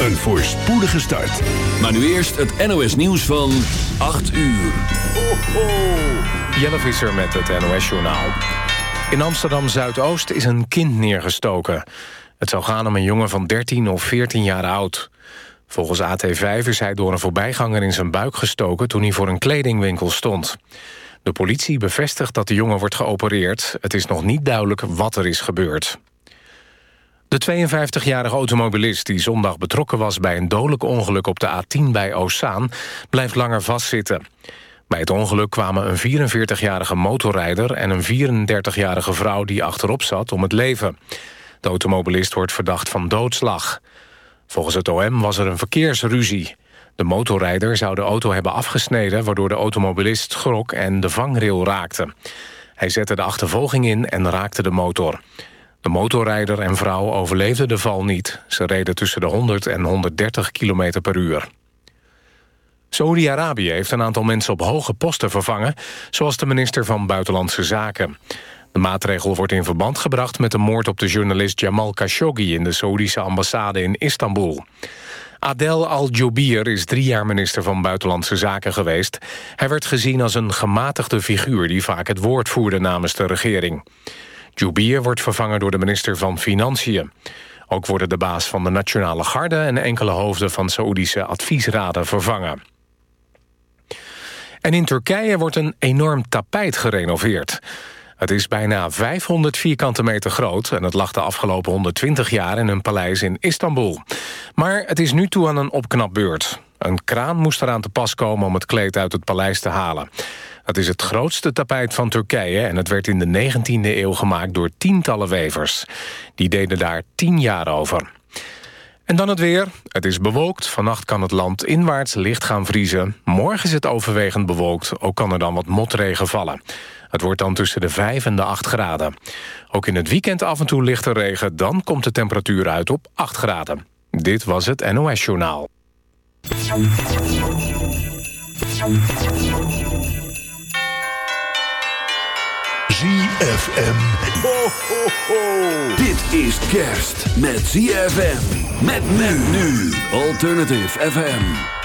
Een voorspoedige start. Maar nu eerst het NOS nieuws van 8 uur. Ho, ho. Jelle Visser met het NOS-journaal. In Amsterdam-Zuidoost is een kind neergestoken. Het zou gaan om een jongen van 13 of 14 jaar oud. Volgens AT5 is hij door een voorbijganger in zijn buik gestoken... toen hij voor een kledingwinkel stond. De politie bevestigt dat de jongen wordt geopereerd. Het is nog niet duidelijk wat er is gebeurd. De 52-jarige automobilist die zondag betrokken was... bij een dodelijk ongeluk op de A10 bij Ozaan... blijft langer vastzitten. Bij het ongeluk kwamen een 44-jarige motorrijder... en een 34-jarige vrouw die achterop zat om het leven. De automobilist wordt verdacht van doodslag. Volgens het OM was er een verkeersruzie. De motorrijder zou de auto hebben afgesneden... waardoor de automobilist schrok en de vangrail raakte. Hij zette de achtervolging in en raakte de motor. De motorrijder en vrouw overleefden de val niet. Ze reden tussen de 100 en 130 km per uur. Saudi-Arabië heeft een aantal mensen op hoge posten vervangen... zoals de minister van Buitenlandse Zaken. De maatregel wordt in verband gebracht met de moord op de journalist Jamal Khashoggi... in de Saoedische ambassade in Istanbul. Adel Al-Jobier is drie jaar minister van Buitenlandse Zaken geweest. Hij werd gezien als een gematigde figuur... die vaak het woord voerde namens de regering. Jobier wordt vervangen door de minister van Financiën. Ook worden de baas van de Nationale Garde... en enkele hoofden van Saoedische adviesraden vervangen. En in Turkije wordt een enorm tapijt gerenoveerd. Het is bijna 500 vierkante meter groot... en het lag de afgelopen 120 jaar in een paleis in Istanbul. Maar het is nu toe aan een opknapbeurt. Een kraan moest eraan te pas komen om het kleed uit het paleis te halen. Het is het grootste tapijt van Turkije... en het werd in de 19e eeuw gemaakt door tientallen wevers. Die deden daar tien jaar over. En dan het weer. Het is bewolkt. Vannacht kan het land inwaarts licht gaan vriezen. Morgen is het overwegend bewolkt. Ook kan er dan wat motregen vallen. Het wordt dan tussen de 5 en de 8 graden. Ook in het weekend af en toe lichte regen. Dan komt de temperatuur uit op 8 graden. Dit was het NOS Journaal. ZFM. Ho, ho, ho. Dit is kerst met ZFM. Met men nu. Alternative FM.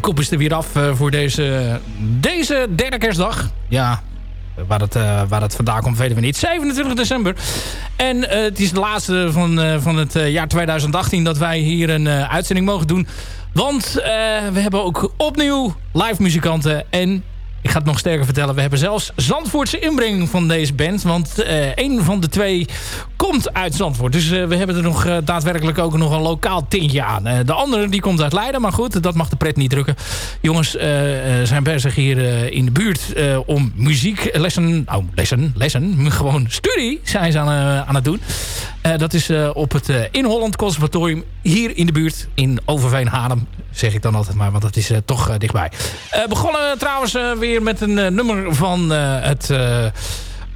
Kop is er weer af uh, voor deze, deze derde kerstdag. Ja, waar het, uh, waar het vandaan komt weten we niet. 27 december. En uh, het is de laatste van, van het jaar 2018 dat wij hier een uitzending mogen doen. Want we hebben ook opnieuw live muzikanten en ik ga het nog sterker vertellen. We hebben zelfs Zandvoortse inbreng van deze band. Want een van de twee komt uit Zandvoort. Dus uh, we hebben er nog uh, daadwerkelijk ook nog een lokaal tintje aan. de andere die komt uit Leiden. Maar goed, dat mag de pret niet drukken. Jongens zijn bezig hier in de buurt om muzieklessen... Oh, lessen, lessen. Gewoon studie zijn ze aan, aan het doen. dat is op het In Holland Conservatorium hier in de buurt. In Overveen Haarlem zeg ik dan altijd maar. Want dat is toch dichtbij. begonnen trouwens weer met een nummer van het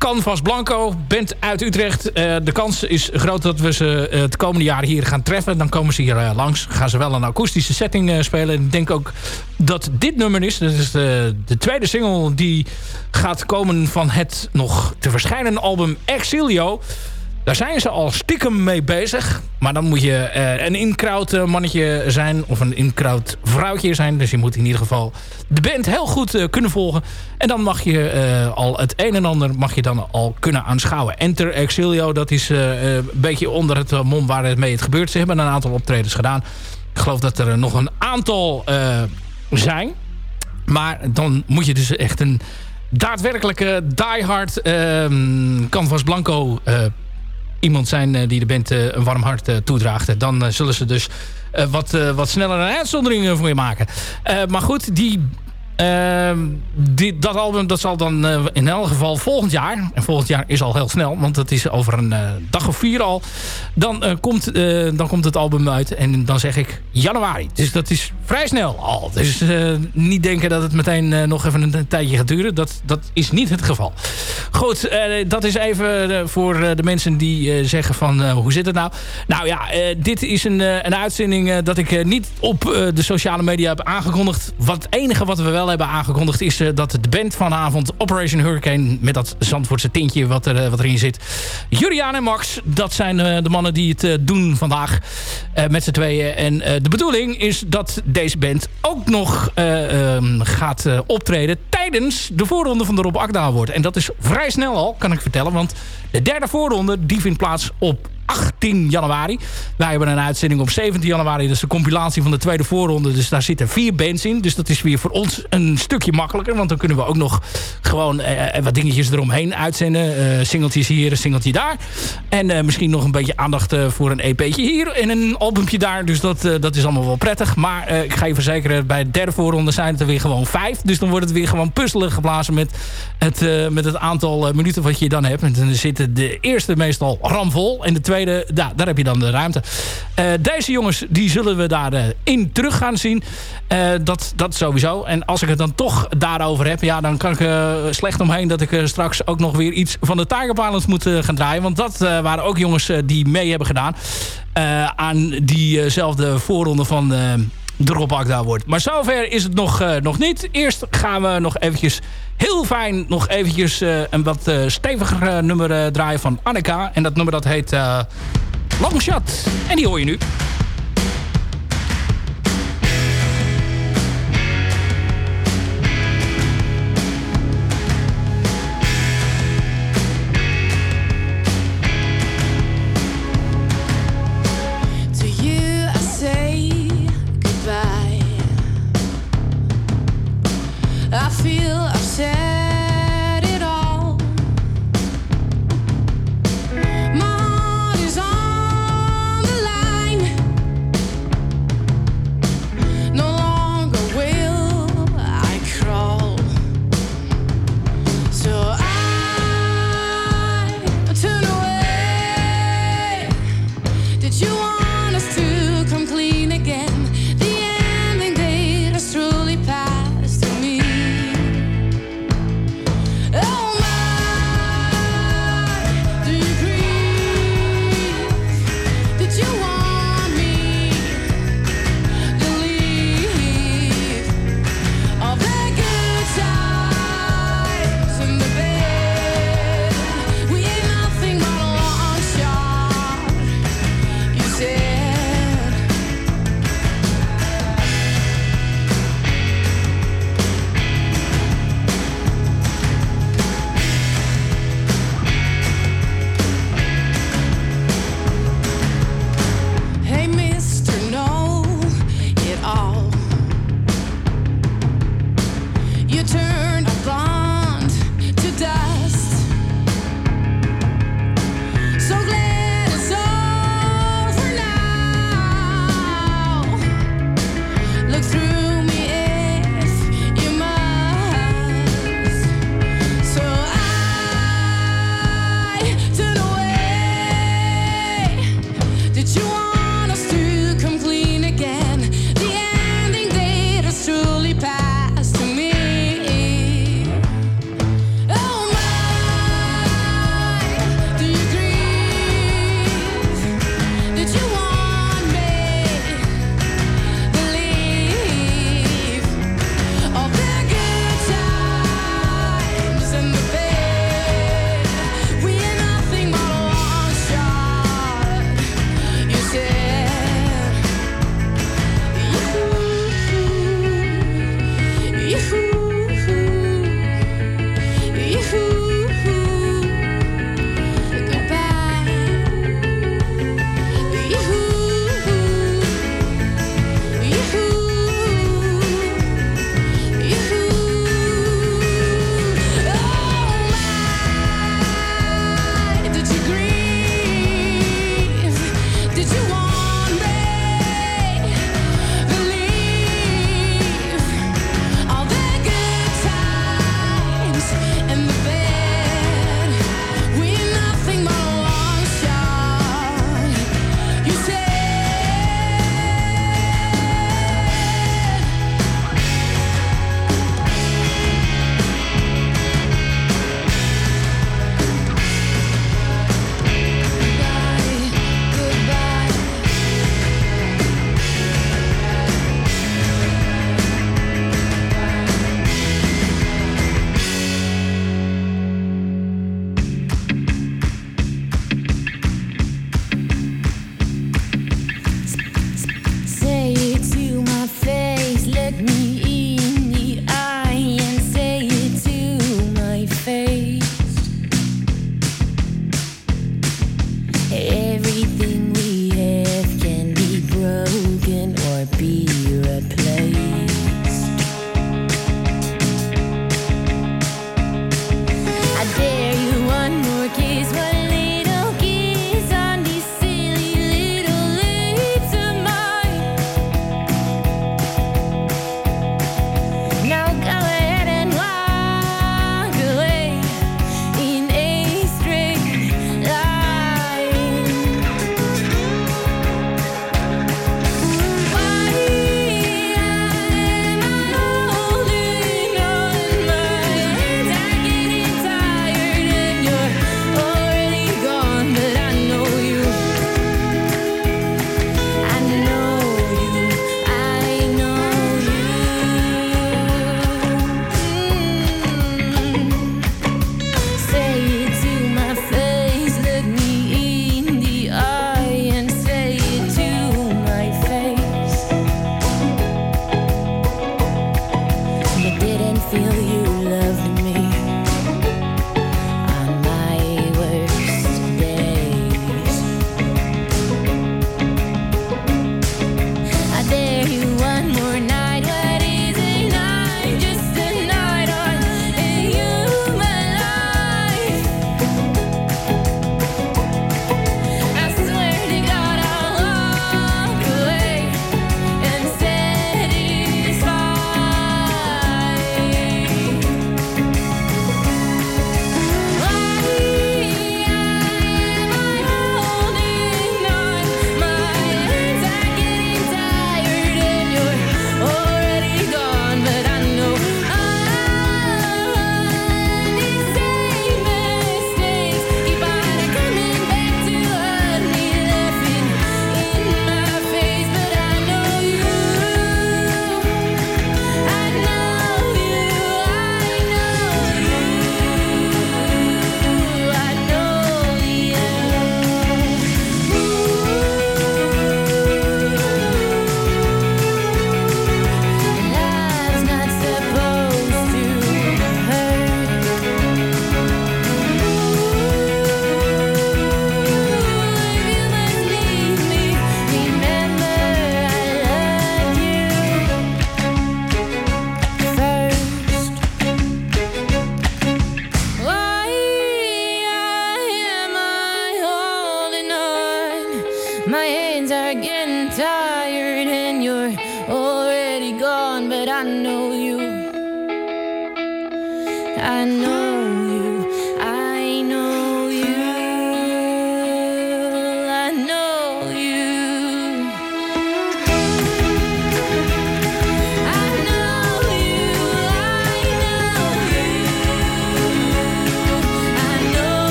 Canvas Blanco, band uit Utrecht. de kans is groot dat we ze het komende jaar hier gaan treffen. Dan komen ze hier langs. Gaan ze wel een akoestische setting spelen. ik denk ook dat dit nummer is. Dat is de tweede single die gaat komen van het nog te verschijnen album Exilio. Daar zijn ze al stiekem mee bezig. Maar dan moet je uh, een inkraut eh, mannetje zijn. Of een inkraut vrouwtje zijn. Dus je moet in ieder geval de band heel goed uh, kunnen volgen. En dan mag je al het een en ander mag je dan al kunnen aanschouwen. Enter Exilio, dat is een beetje onder het mom waar het mee het gebeurt. Ze hebben een aantal optredens gedaan. Ik geloof dat er nog een aantal zijn. Maar dan moet je dus echt een daadwerkelijke diehard ehm, Canvas Blanco iemand zijn eh, die de band eh, een warm hart eh, toedraagt. Dan zullen ze dus wat, wat sneller een uitzondering voor je maken. maar goed, die die, dat album dat zal dan uh, in elk geval volgend jaar... en volgend jaar is al heel snel, want dat is over een uh, dag of vier al... dan, uh, komt, dan komt het album uit en dan zeg ik januari. Dus dat is vrij snel al. Dus niet denken dat het meteen nog even een, een, tijdje gaat duren. Dat, dat is niet het geval. Goed, dat is even voor de mensen die zeggen van... hoe zit het nou? Nou ja, dit is een, een uitzending dat ik niet op de sociale media heb aangekondigd. Wat het enige wat we wel hebben aangekondigd... is uh, dat de band vanavond Operation Hurricane... met dat Zandvoortse tintje wat, er, uh, wat erin zit... Juriaan en Max, dat zijn uh, de mannen die het doen vandaag met z'n tweeën. En de bedoeling is dat deze band ook nog um, gaat optreden... tijdens de voorronde van de Rob Akda wordt. En dat is vrij snel al, kan ik vertellen. Want de derde voorronde die vindt plaats op 18 januari. Wij hebben een uitzending op 17 januari. Dat is de compilatie van de tweede voorronde. Dus daar zitten vier bands in. Dus dat is weer voor ons een stukje makkelijker. Want dan kunnen we ook nog gewoon eh, eh wat dingetjes eromheen uitzenden. Uh, singeltjes hier, een singeltje daar. En misschien nog een beetje aandacht voor een EP'tje hier. En een albumpje daar. Dus dat, dat is allemaal wel prettig. Maar ik ga je verzekeren, bij de derde voorronde zijn het er weer gewoon vijf. Dus dan wordt het weer gewoon puzzelen geblazen met het, met het aantal minuten wat je dan hebt. En dan zitten de eerste meestal ramvol. En de tweede daar, heb je dan de ruimte. Uh, deze jongens, die zullen we daarin uh, in terug gaan zien. Uh, dat, dat sowieso. En als ik het dan toch daarover heb, ja, dan kan ik slecht omheen dat ik straks ook nog weer iets van de Tiger moet gaan draaien. Want dat waren ook jongens die mee hebben gedaan aan diezelfde voorronde van Rob Akda wordt. Maar zover is het nog, uh, nog niet. Eerst gaan we nog eventjes heel fijn nog eventjes uh, een wat uh, steviger nummer draaien van Annika. En dat nummer dat heet Longshot. En die hoor je nu.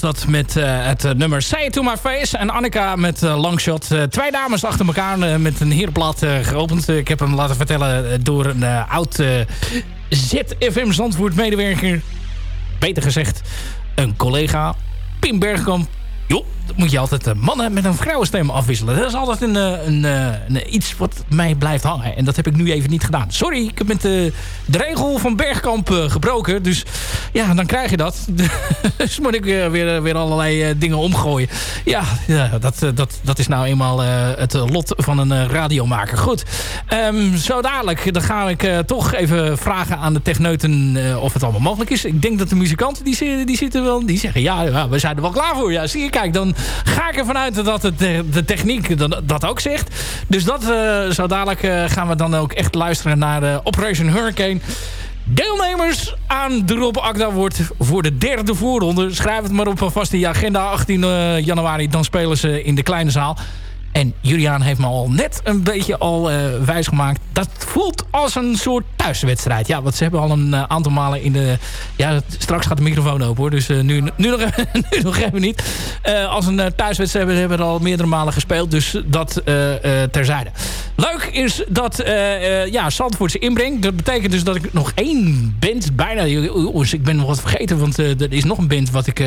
Was dat met uh, het uh, nummer Say It To My Face. En Annika met uh, Longshot. twee dames achter elkaar met een heerblad geopend. Ik heb hem laten vertellen door een oud ZFM Zandvoort medewerker. Beter gezegd, een collega. Pim Bergkamp. Moet je altijd mannen met een vrouwenstem afwisselen. Dat is altijd een, een, een, iets wat mij blijft hangen. En dat heb ik nu even niet gedaan. Sorry, ik heb met de, regel van Bergkamp gebroken. Dus ja, dan krijg je dat. dus moet ik weer, weer allerlei dingen omgooien. Ja, dat, eh, dat, dat is nou eenmaal het lot van een radiomaker. Goed, um, zo dadelijk dan ga ik toch even vragen aan de techneuten of het allemaal mogelijk is. Ik denk dat de muzikanten die, die zitten wel, die zeggen ja, ja, we zijn er wel klaar voor. Ja, zie je, kijk, dan ga ik ervan uit dat het, de techniek dat, ook zegt. Dus dat zo dadelijk gaan we dan ook echt luisteren naar Operation Hurricane. Deelnemers aan de Rob Akda wordt voor de derde voorronde. Schrijf het maar op vast je agenda. 18 uh, januari, dan spelen ze in de kleine zaal. En Julian heeft me al net een beetje al uh, wijsgemaakt. Dat voelt als een soort thuiswedstrijd. Ja, want ze hebben al een aantal malen in de... Ja, straks gaat de microfoon open hoor. Dus nu, nu, nog, nu nog even niet. als een thuiswedstrijd hebben, hebben we al meerdere malen gespeeld. Dus dat terzijde. Leuk is dat ja, Zandvoortse inbreng. Dat betekent dus dat ik nog één band bijna... Ik ben nog wat vergeten, want er is nog een band wat ik...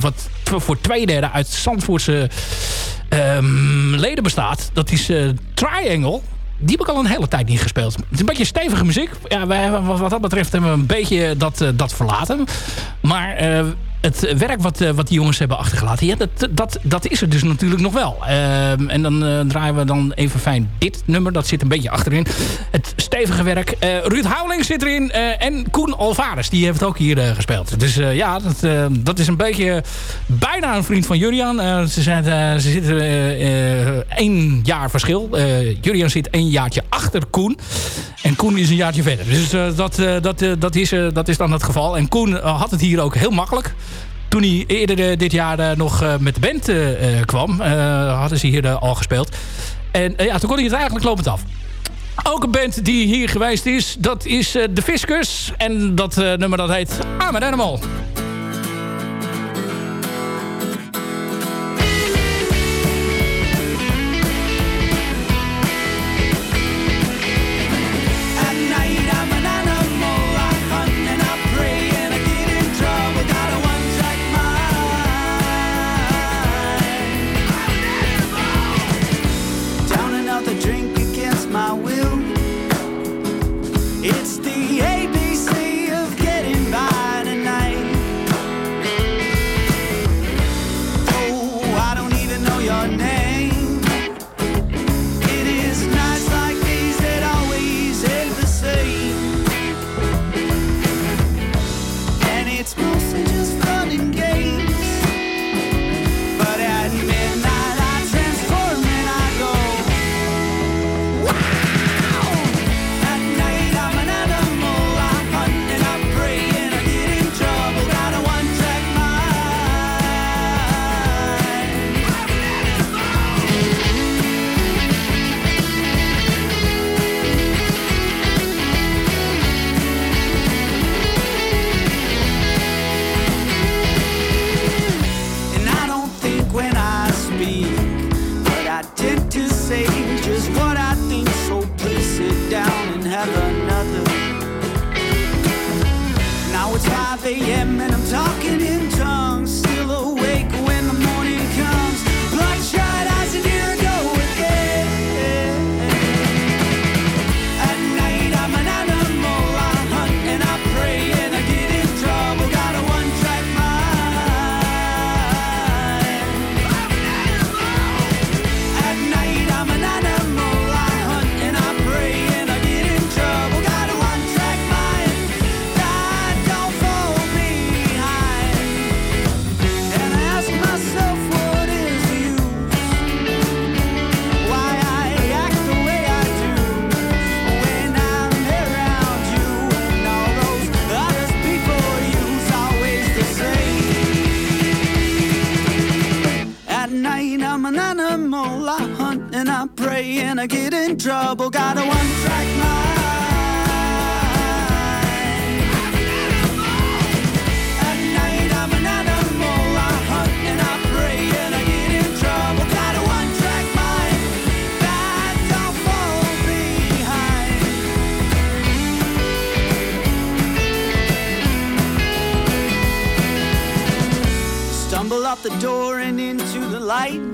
wat voor twee derde uit Zandvoortse um, leden bestaat. Dat is uh, Triangle. Die heb ik al een hele tijd niet gespeeld. Het is een beetje stevige muziek. Ja, wij, wat dat betreft hebben we een beetje dat, uh, dat verlaten. Maar uh, het werk wat, uh, wat die jongens hebben achtergelaten... Dat, dat, dat is er dus natuurlijk nog wel. Uh, en dan uh, draaien we dan even fijn dit nummer. Dat zit een beetje achterin. Het stevige werk. Ruud Houweling zit erin. en Koen Alvarez. Die heeft ook hier gespeeld. Dus ja, dat, dat is een beetje bijna een vriend van Julian. ze, zijn, ze zitten één jaar verschil. Julian zit één jaartje achter Koen. En Koen is een jaartje verder. Dus dat, dat, dat, is, dat is dan het geval. En Koen had het hier ook heel makkelijk toen hij eerder eh, dit jaar eh, nog eh, met de band kwam, hadden ze hier al gespeeld. En ja, toen kon hij het eigenlijk lopend af. Ook een band die hier geweest is, dat is de Fiscus. En dat nummer dat heet It's the I pray and I get in trouble. Got a one track mind. At night I'm an animal. I hunt and I pray and I get in trouble. Got a one track mind. Fall behind. Stumble out the door and into the light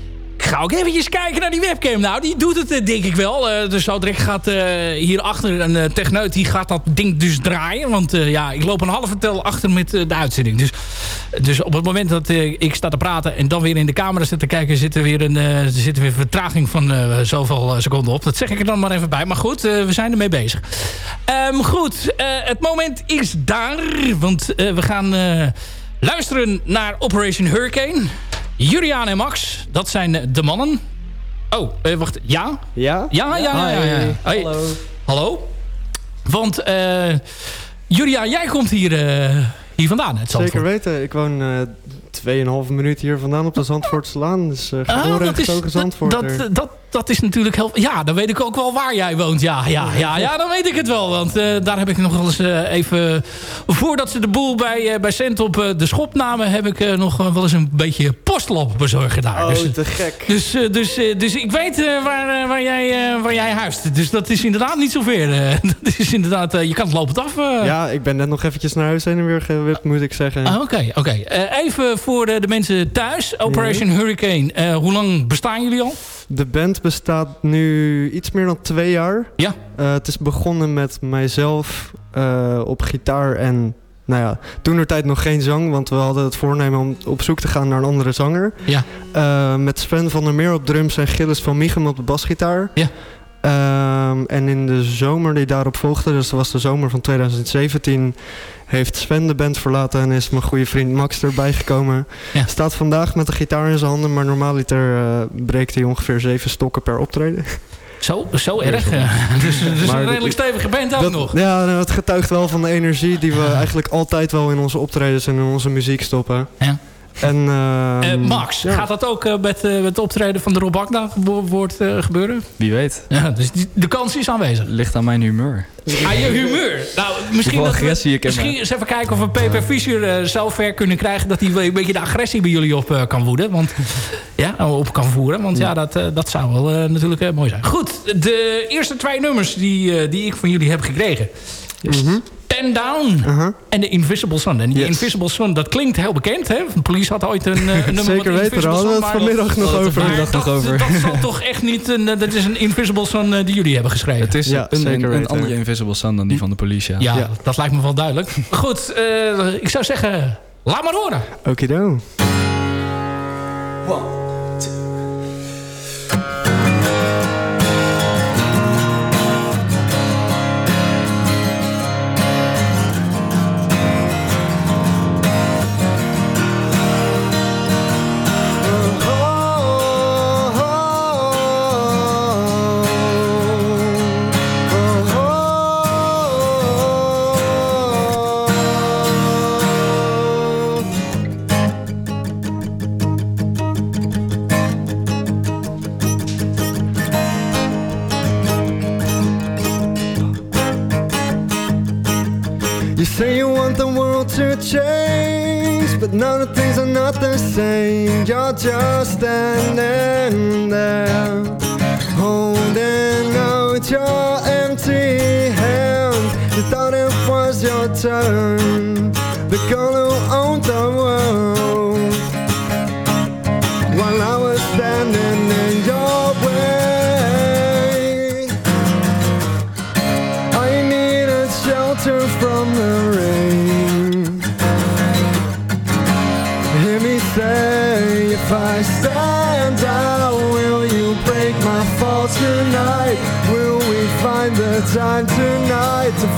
Ga ook eventjes kijken naar die webcam. Nou, die doet het denk ik wel. dus zo direct gaat hierachter een techneut. Die gaat dat ding dus draaien. Want ja, ik loop een halve tel achter met de uitzending. Dus, dus op het moment dat ik sta te praten... en dan weer in de camera zit te kijken... zit er weer een, er zit weer vertraging van zoveel seconden op. Dat zeg ik er dan maar even bij. Maar goed, we zijn ermee bezig. Um, goed, het moment is daar. Want we gaan luisteren naar Operation Hurricane. Julian en Max, dat zijn de mannen. Oh, uh, wacht. Ja? Ja? Ja, ja, ja. ja, ja. Hey. Hallo. Hallo? Want uh, Julia, jij komt hier, uh, hier vandaan. Het Zeker weten. Ik woon uh, 2,5 minuut hier vandaan op de Zandvoortslaan. Dus uh, oh, dat is, Zandvoort. Dat, dat, dat, dat is natuurlijk heel... Ja, dan weet ik ook wel waar jij woont. Ja, ja, ja, ja dan weet ik het wel. Want uh, daar heb ik nog wel eens uh, even... Voordat ze de boel bij, bij Cent op de schop namen... heb ik nog wel eens een beetje postlop bezorgd daar. Oh, dus, te gek. Dus, dus, dus ik weet waar, waar, jij, waar jij huist. Dus dat is inderdaad niet zo ver. dat is inderdaad... je kan het lopend af. Ja, ik ben net nog eventjes naar huis heen en weer gewipt, moet ik zeggen. Oké, oké. Okay, okay. even voor de, de, mensen thuis. Operation. Hurricane. hoe lang bestaan jullie al? De band bestaat nu iets meer dan twee jaar. Ja. Uh, het is begonnen met mijzelf op gitaar en... Nou ja, toen er tijd nog geen zang, want we hadden het voornemen om op zoek te gaan naar een andere zanger. Ja. Uh, met Sven van der Meer op drums en Gilles van Michem op de basgitaar. Ja. Um, en in de zomer die daarop volgde, dus dat was de zomer van 2017, heeft Sven de band verlaten en is mijn goede vriend Max erbij gekomen. Ja. Staat vandaag met de gitaar in zijn handen, maar normaaliter uh, breekt hij ongeveer zeven stokken per optreden. Zo, zo erg. dus dus maar een redelijk stevige band ook dat, nog. Ja, het getuigt wel van de energie die we eigenlijk altijd wel in onze optredens en in onze muziek stoppen. Ja. En, uh, uh, Max, ja. gaat dat ook uh, met, met het optreden van de Rob Agda wordt gebeuren? Wie weet. Ja, dus die, de kans is aanwezig. Ligt aan mijn humeur. Aan je humeur? Nou, misschien dat agressie we, misschien eens even kijken of we Peper Fischer zo ver kunnen krijgen... dat hij een beetje de agressie bij jullie op kan woeden. Want, ja, op kan voeren. Want ja, dat, dat zou wel natuurlijk mooi zijn. Goed, de eerste twee nummers die, die ik van jullie heb gekregen... Mm -hmm. Ten Down uh -huh. en de Invisible Sun. En die Yes. Invisible Sun, dat klinkt heel bekend. Hè? De police had ooit een, uh, een nummer Zeker van weten, Invisible hadden we het vanmiddag nog over. vanmiddag dat, nog over. dat zal toch echt niet... Een, eh, dat is een Invisible Sun eh, die jullie hebben geschreven. Het is Ja, een, zeker een, andere Invisible Sun dan die van de politie. Ja. ja, Ja. dat lijkt me wel duidelijk. Goed, eh, ik zou zeggen... Laat maar horen. Okido. You not the same. You're just standing there, holding out your empty hand. You thought it was your turn, the girl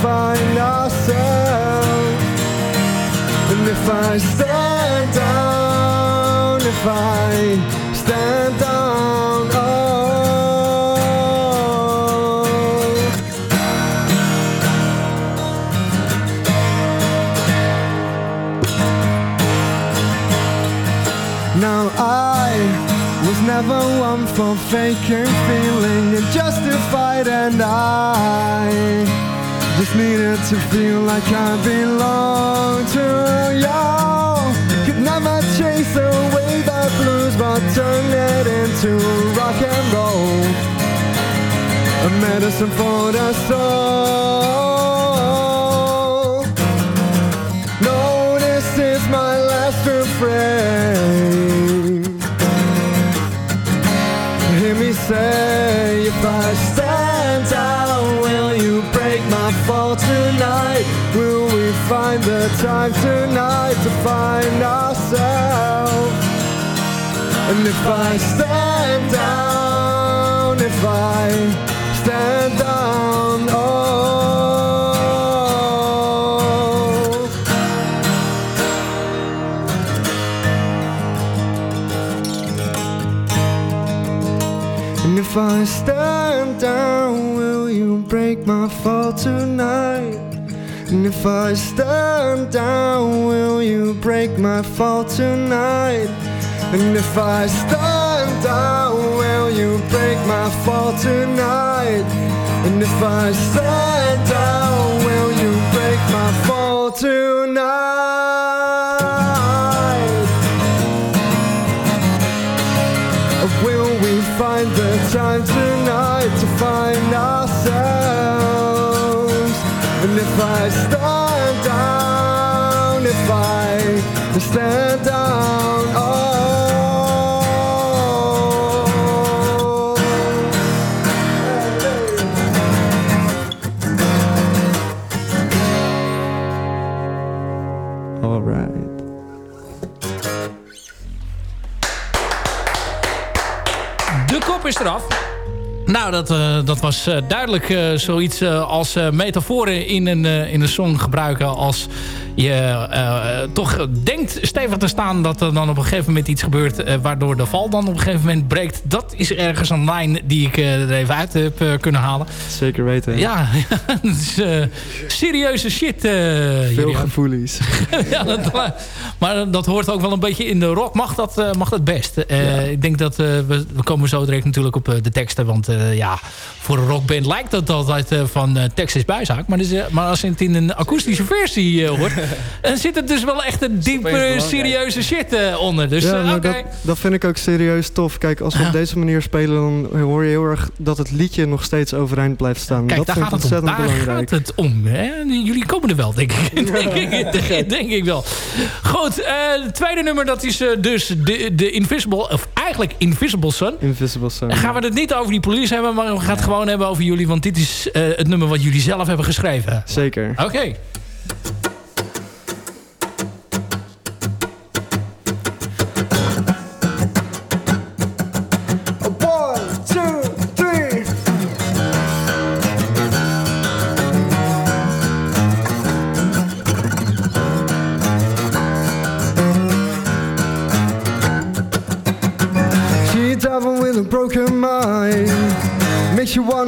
find ourselves? And if I stand down, if I stand down, oh. Now I was never one for faking feeling and justified and I to feel like I belong to you Could never chase away the blues but turn it into rock and roll. A medicine for the soul. No, this is my last refrain. Hear me say, if I stand find the time tonight to find ourselves? And if I stand down, if I stand down, oh. And if I stand down, will you break my fall tonight? And if I stand down, will you break my fall tonight? And if I stand down, will you break my fall tonight? And if I stand down, will you break my fall stand down, oh. All right. De kop is eraf. Nou, dat, eh, dat was eh, duidelijk eh, zoiets als metaforen in een, in een song gebruiken. Als je eh, toch denkt stevig te staan dat er dan op een gegeven moment iets gebeurt... eh, waardoor de val dan op een gegeven moment breekt. Dat is ergens een lijn die ik eh, er even uit heb eh, kunnen halen. Zeker weten. Ja, het is eh, serieuze shit. eh Veel gevoelens. ja, dat, maar dat hoort ook wel een beetje in de rock. Mag dat, eh, mag dat best? Eh, Ik denk dat eh, we, we komen zo direct natuurlijk op eh, de teksten. Want eh, ja, voor een rockband lijkt dat altijd eh, van eh, tekst is bijzaak. Maar, dus, eh, maar als je het in een akoestische versie eh, hoort... dan zit er dus wel echt een diepe, serieuze shit eh, onder. Dus ja, eh, oké. dat, dat vind ik ook serieus tof. Kijk, als we Ja. op deze manier spelen, dan hoor je heel erg dat het liedje nog steeds overeind blijft staan. Kijk, dat daar vind gaat ik het Daar gaat het om. Hè? Jullie komen er wel, denk ik. denk, ik denk, denk ik wel. Goed, eh, het tweede nummer dat is dus de, de Invisible... of eigenlijk Invisible Sun. Invisible Sun. Dan gaan we het niet over die police hebben... maar we gaan het gewoon hebben over jullie... want dit is eh, het nummer wat jullie zelf hebben geschreven. Zeker. Oké.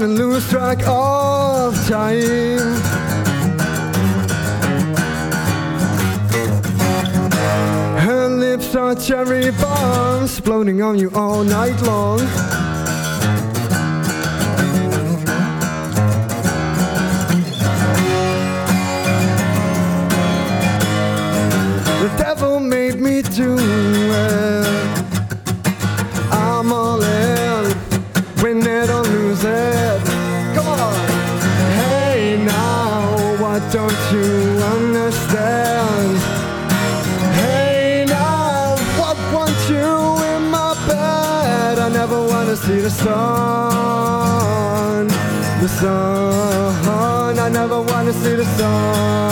Wanna lose track of time. Her lips are cherry bombs Floating on you all night long the sun. The sun. I never wanna see the sun.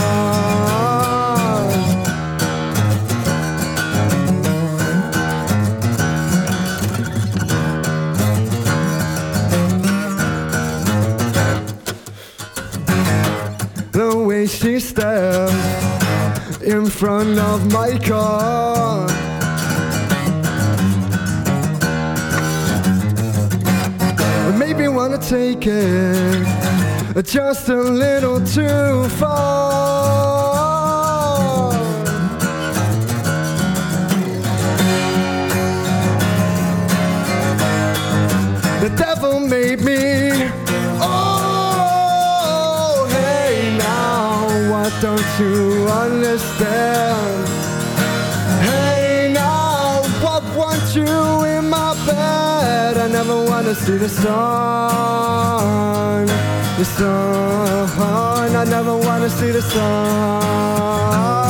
The way she stepped in front of my car. Wanna take it just a little too far. The devil made me. Oh, hey now, why don't you understand? See the sun, the sun. I never wanna see the sun.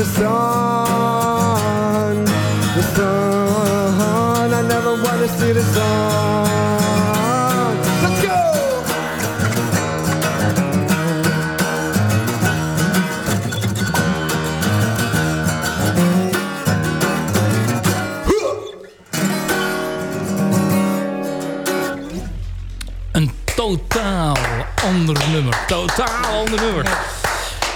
The sun, the sun. I never wanna see the sun. Let's go. Een totaal ander nummer. Totaal ander nummer.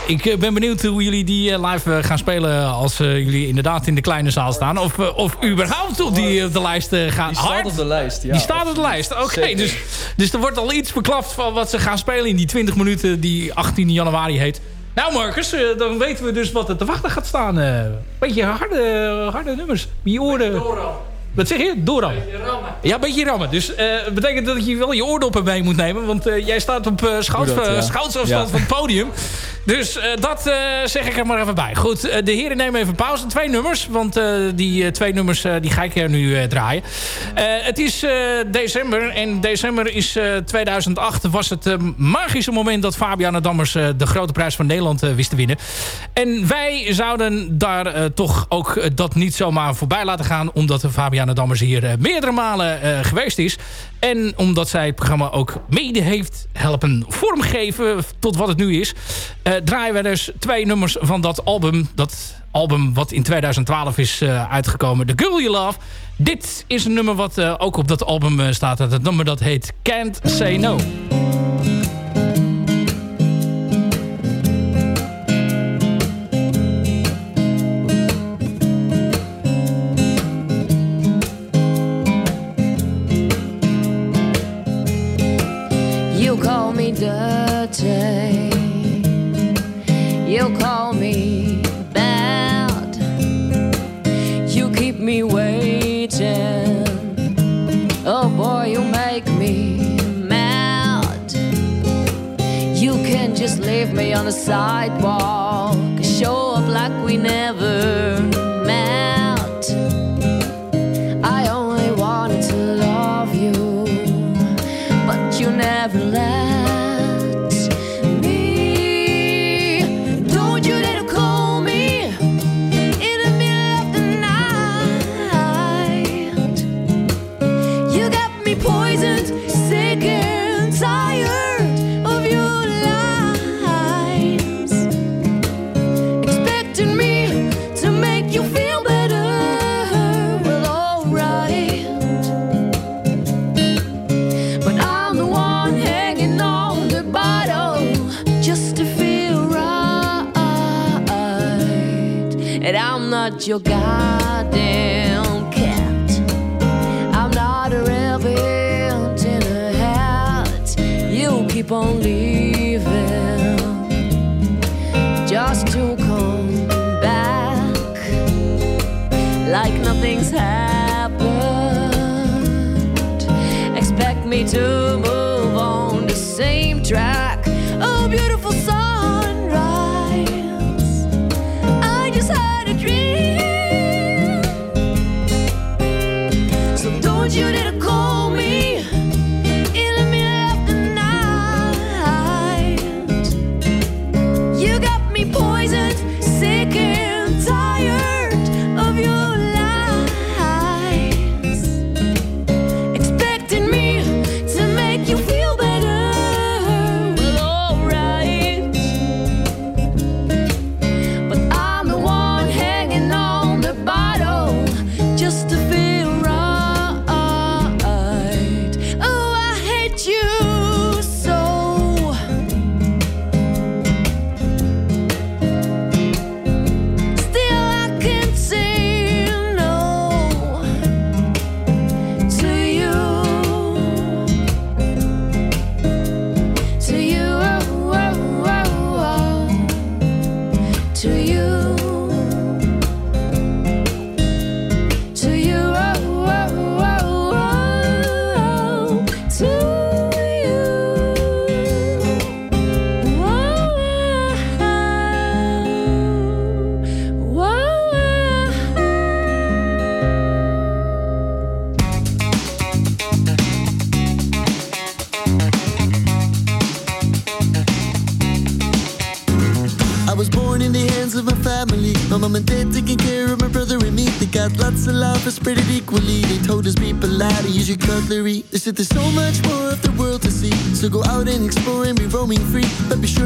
Ik eh, ben benieuwd hoe jullie die eh, live eh, gaan spelen... als jullie inderdaad in de kleine zaal staan. Of, of überhaupt op die op de lijst gaan. Die staat Hard? op de lijst, ja. die staat op de lijst. Oké, dus, dus er wordt al iets beklapt van wat ze gaan spelen... in die 20 minuten die 18 januari heet. Nou Marcus, dan weten we dus wat er te wachten gaat staan. Eh, beetje harde, harde nummers. Je oren... Wat zeg je? Doorram. Ja, een beetje rammen. Dus eh betekent dat je wel je oordoppen mee moet nemen. Want eh, jij staat op schouts, Doe dat, ja. schoutsafstand Ja. van het podium. Dus eh, dat eh, zeg ik er maar even bij. Goed, eh, de heren nemen even pauze. Twee nummers. Want die twee nummers die ga ik nu draaien. Het is december. En december is eh, 2008 was het magische moment dat Fabiana Dammers de grote prijs van Nederland wist te winnen. En wij zouden daar toch ook dat niet zomaar voorbij laten gaan. Omdat Fabiana Dammers hier meerdere malen geweest is. En omdat zij het programma ook mede heeft helpen vormgeven tot wat het nu is. Draaien we dus twee nummers van dat album. Dat album wat in 2012 is eh, uitgekomen. The Girl You Love. Dit is een nummer wat eh, ook op dat album eh, staat. Het nummer dat heet Can't Say No. You call me dirty. You call me bad. You keep me waiting. Oh boy, you make me mad. You can just leave me on the sidewalk. Show up like we never your goddamn cat. I'm not a rabbit in a hat. You keep on leaving just to come back like nothing's happened expect me to move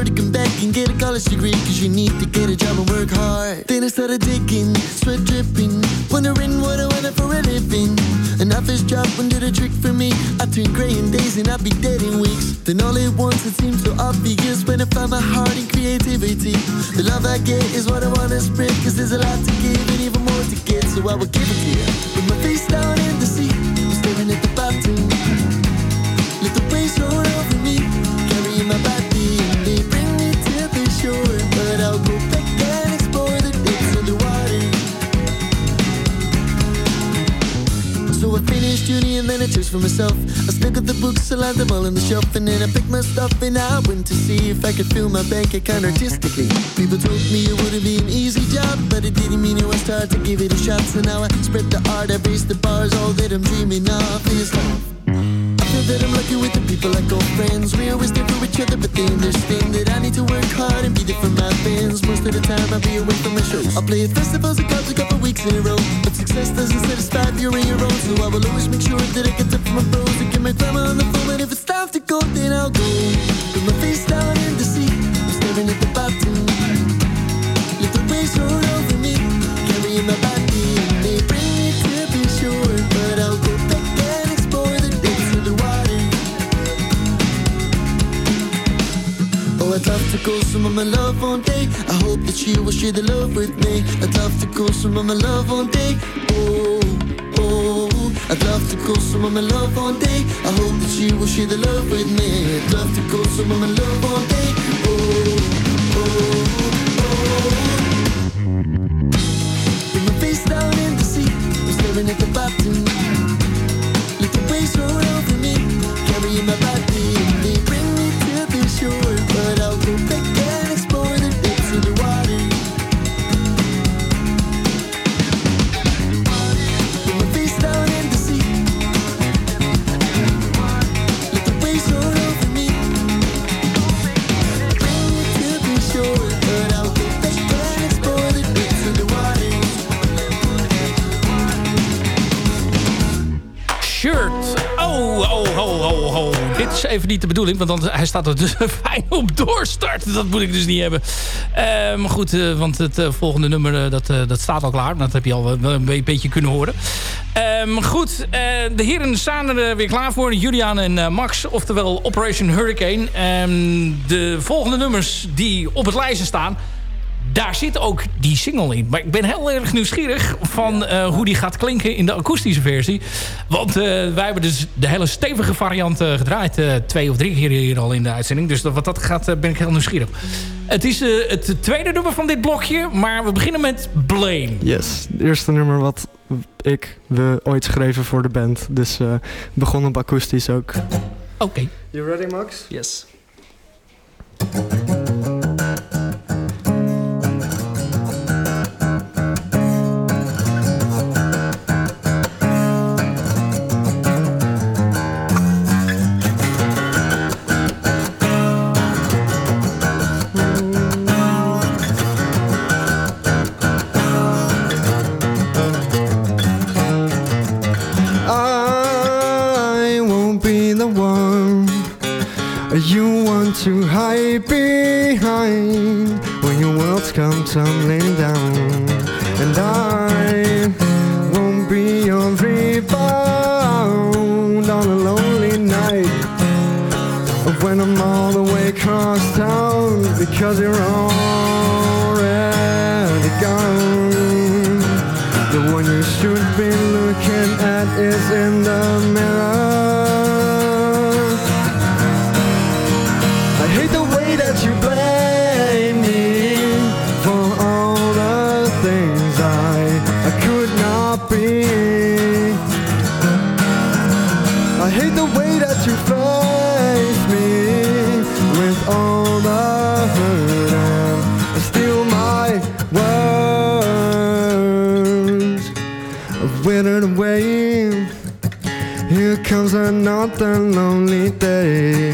to come back and get a college degree. Cause you need to get a job and work hard. Then I started digging, sweat dripping. Wondering what I wanted for a living. An office job do the trick for me. I turned gray in days and I'd be dead in weeks. Then all at once it seemed so obvious when I found my heart in creativity. The love I get is what I wanna spread. Cause there's a lot to give and even more to get. So I will give it to you. With my face down in the sea, staring at the bottom. Let the waves roll over me, Uni and then I chose for myself. I stuck at the books, I lined them all on the shelf, and then I picked my stuff and I went to see if I could fill my bank account artistically. People told me it wouldn't be an easy job, but it didn't mean it was hard to give it a shot. So now I spread the art, I raise the bars, all that I'm dreaming of is love. That I'm lucky with the people I call friends. We always there for each other, but they understand that I need to work hard and be there for my fans. Most of the time I'll be away from my shows. I'll play at festivals and clubs a couple weeks in a row. But success doesn't satisfy if you're in your own. So I will always make sure that I get up from my bros and get my grandma on the phone. And if it's time to go, then I'll go. Put my face down in the sea. I'm staring at the go some of my love one day. I hope that she will share the love with me. I'd love to go some of my love one day. Oh, oh. I'd love to go some of my love one day. I hope that she will share the love with me. I'd love to go some of my love one day. Oh, oh, oh. With my face down in the sea, I'm staring at the bottom. Even niet de bedoeling, want dan, hij staat er dus fijn op doorstart. Dat moet ik dus niet hebben. Eh, maar goed, eh, want het eh, volgende nummer dat, dat staat al klaar. Dat heb je al een be- beetje kunnen horen. Ehm, goed, de heren staan er weer klaar voor. Julian en Max, oftewel Operation Hurricane. Ehm, de volgende nummers die op het lijstje staan... daar zit ook die single in. Maar ik ben heel erg nieuwsgierig van eh, hoe die gaat klinken in de akoestische versie. Want eh, wij hebben dus de hele stevige variant eh, gedraaid. eh, twee of drie keer hier al in de uitzending. Dus dat- wat dat gaat ben ik heel nieuwsgierig. Het is eh, het tweede nummer van dit blokje. Maar we beginnen met Blame. Yes, het eerste nummer wat ik we ooit schreven voor de band. Dus eh begon op akoestisch ook. Oké. You ready, Max? Yes. To hide behind when your world's come tumbling down. And I won't be your rebound on a lonely night when I'm all the way across town because you're already gone. The one you should be looking at is in was another lonely day.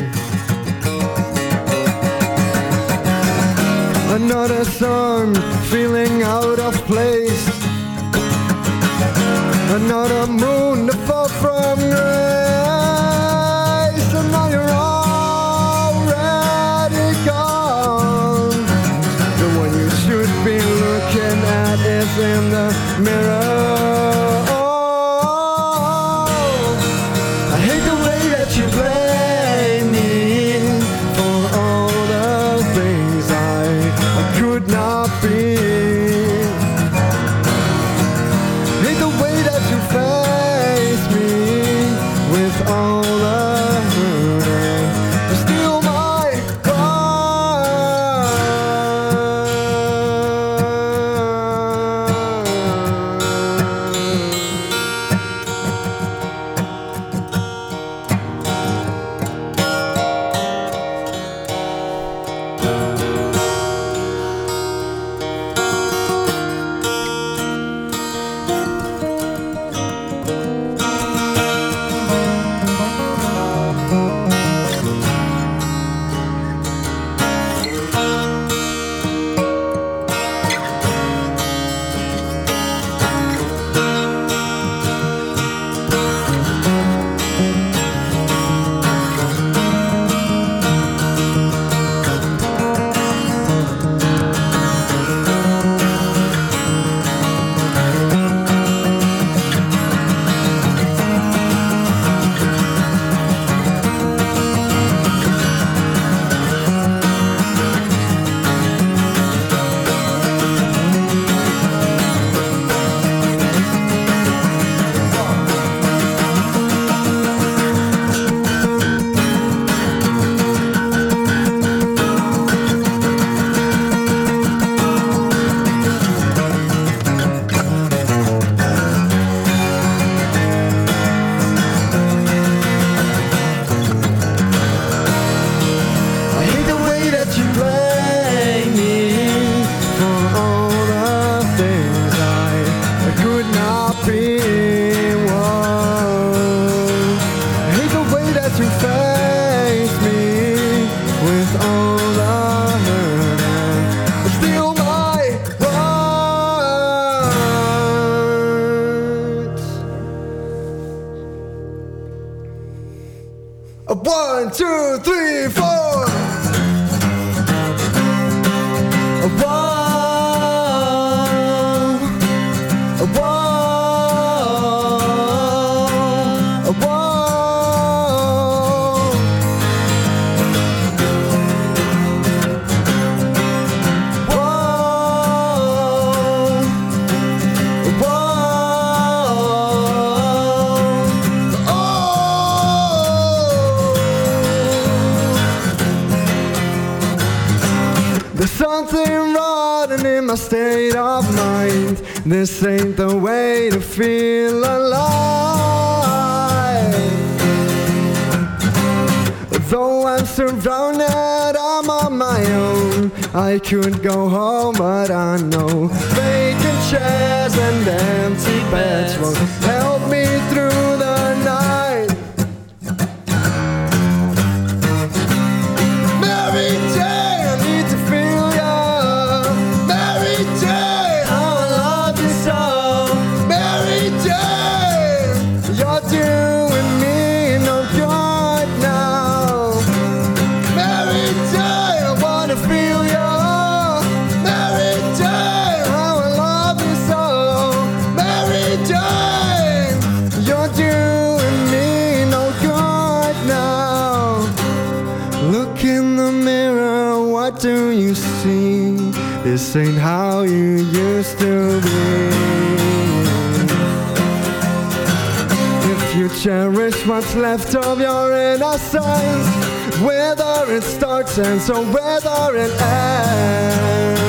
Another song feeling out of place. Another moon I could go home, but I know what's left of your innocence, whether it starts and so whether it ends.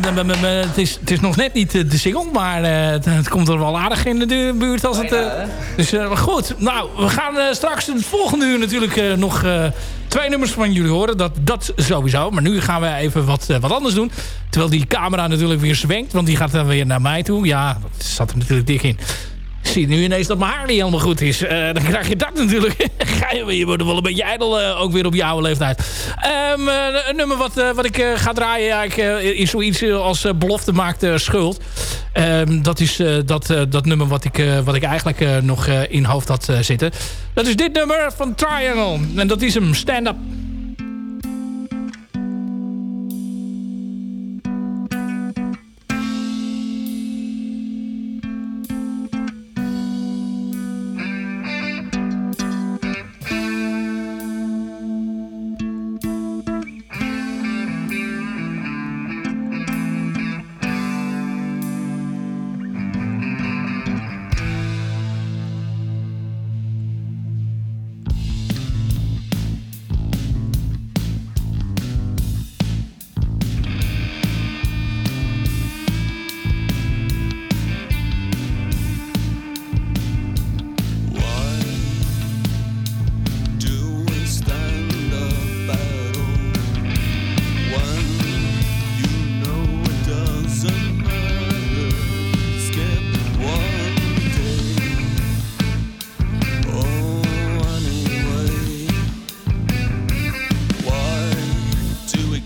Het, is, het is nog net niet eh, de single, maar eh, het, het komt er wel aardig in de buurt als het... eh, dus eh, goed, nou, we gaan eh, straks het volgende uur natuurlijk eh, nog eh, twee nummers van jullie horen. Dat, dat sowieso. Maar nu gaan we even wat, eh, wat anders doen. Terwijl die camera natuurlijk weer zwenkt, want die gaat dan weer naar mij toe. Ja, dat zat er natuurlijk dik in. Zie nu ineens dat mijn haar niet helemaal goed is. Eh, dan krijg je dat natuurlijk. Je, wordt wel een beetje ijdel eh, ook weer op je oude leeftijd. Eh, een nummer wat, wat ik ga draaien ja, ik, is zoiets als belofte maakt schuld. Ehm, dat is dat, dat nummer wat ik, wat ik eigenlijk nog in hoofd had zitten. Dat is dit nummer van Triangle. En dat is hem, Stand Up.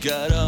Why do we get up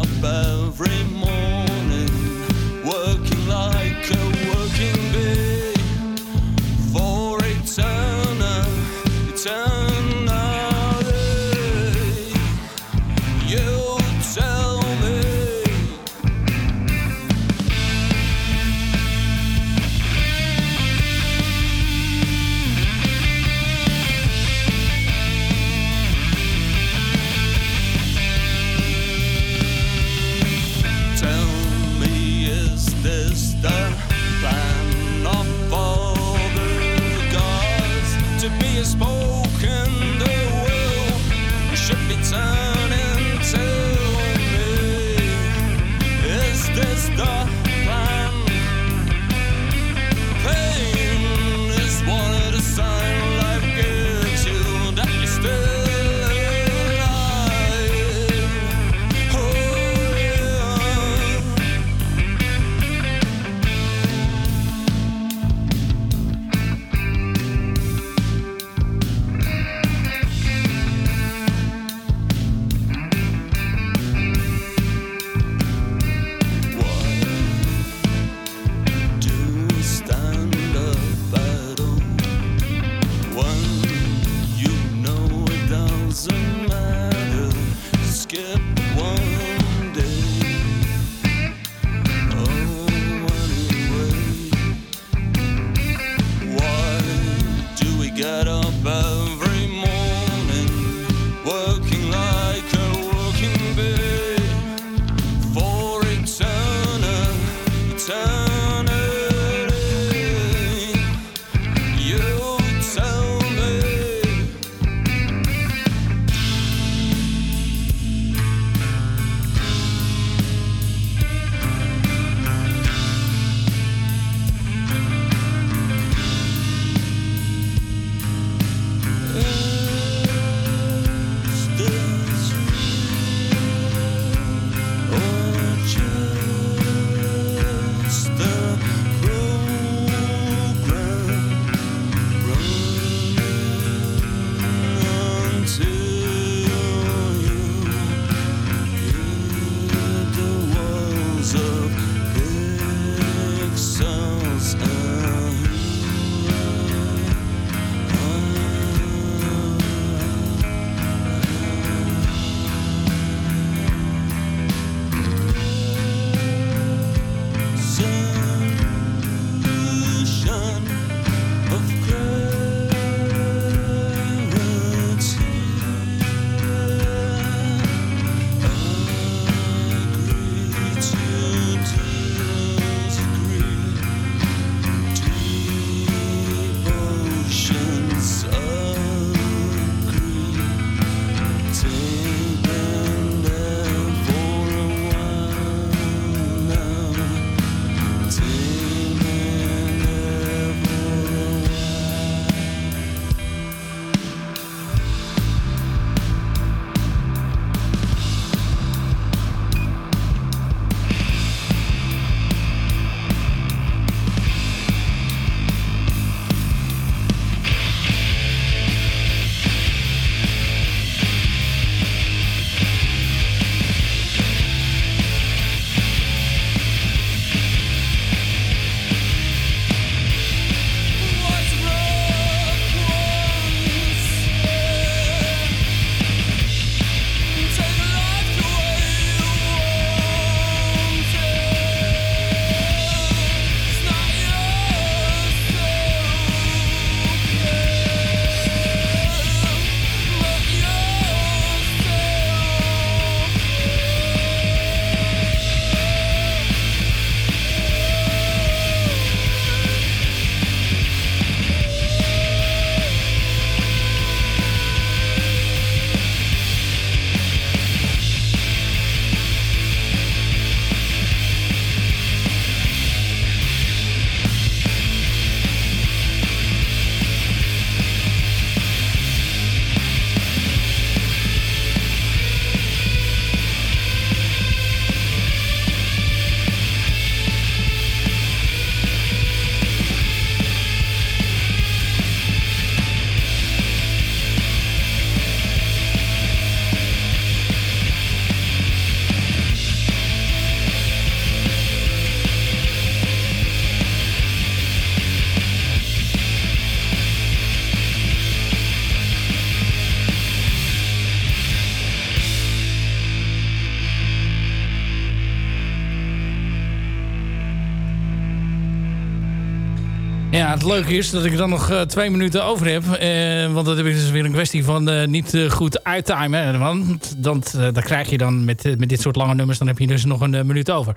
leuke is dat ik dan nog eh, twee minuten over heb. Eh, want dat ik dus weer een kwestie van eh, niet goed uittimen. Want dan, krijg je dan met, met dit soort lange nummers... dan heb je dus nog een minuut over.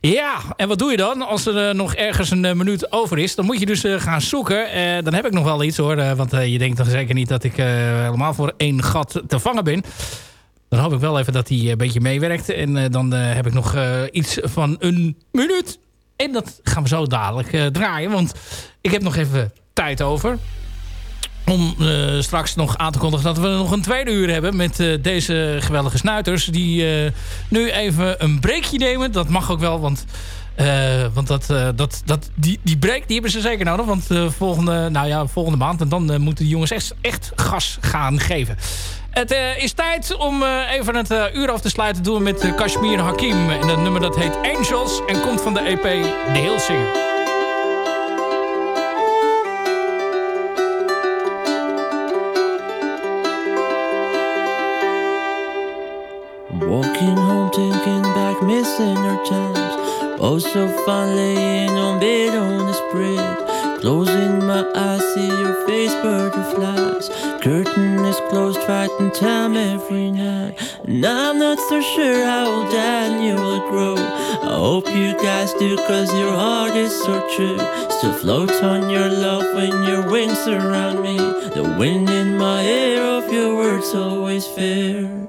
Ja, en wat doe je dan als er nog ergens een minuut over is? Dan moet je dus gaan zoeken. Dan heb ik nog wel iets hoor. want je denkt dan zeker niet dat ik helemaal voor één gat te vangen ben. Dan hoop ik wel even dat hij een beetje meewerkt. En dan heb ik nog iets van een minuut. En dat gaan we zo dadelijk eh, draaien. Want ik heb nog even tijd over. Om eh, straks nog aan te kondigen dat we nog een tweede uur hebben... met eh, deze geweldige snuiters. Die nu even een breakje nemen. Dat mag ook wel, want... want dat, dat, dat, die, die break die hebben ze zeker nodig. Want volgende, nou ja, volgende maand... en dan moeten de jongens echt, echt gas gaan geven. Het eh, is tijd om eh, even het eh, uur af te sluiten. Doen met Kashmir Hakim. En dat nummer dat heet Angels. En komt van de EP De Heel Singer. Walking home, thinking back, missing our times. Oh, so fun laying on bed on the spread. Closing my eyes, see your face, butterflies. Curtain is closed, fighting time every night. And I'm not so sure how old you will grow. I hope you guys do, cause your heart is so true. Still floats on your love when your wings surround me. The wind in my hair of your words always fair.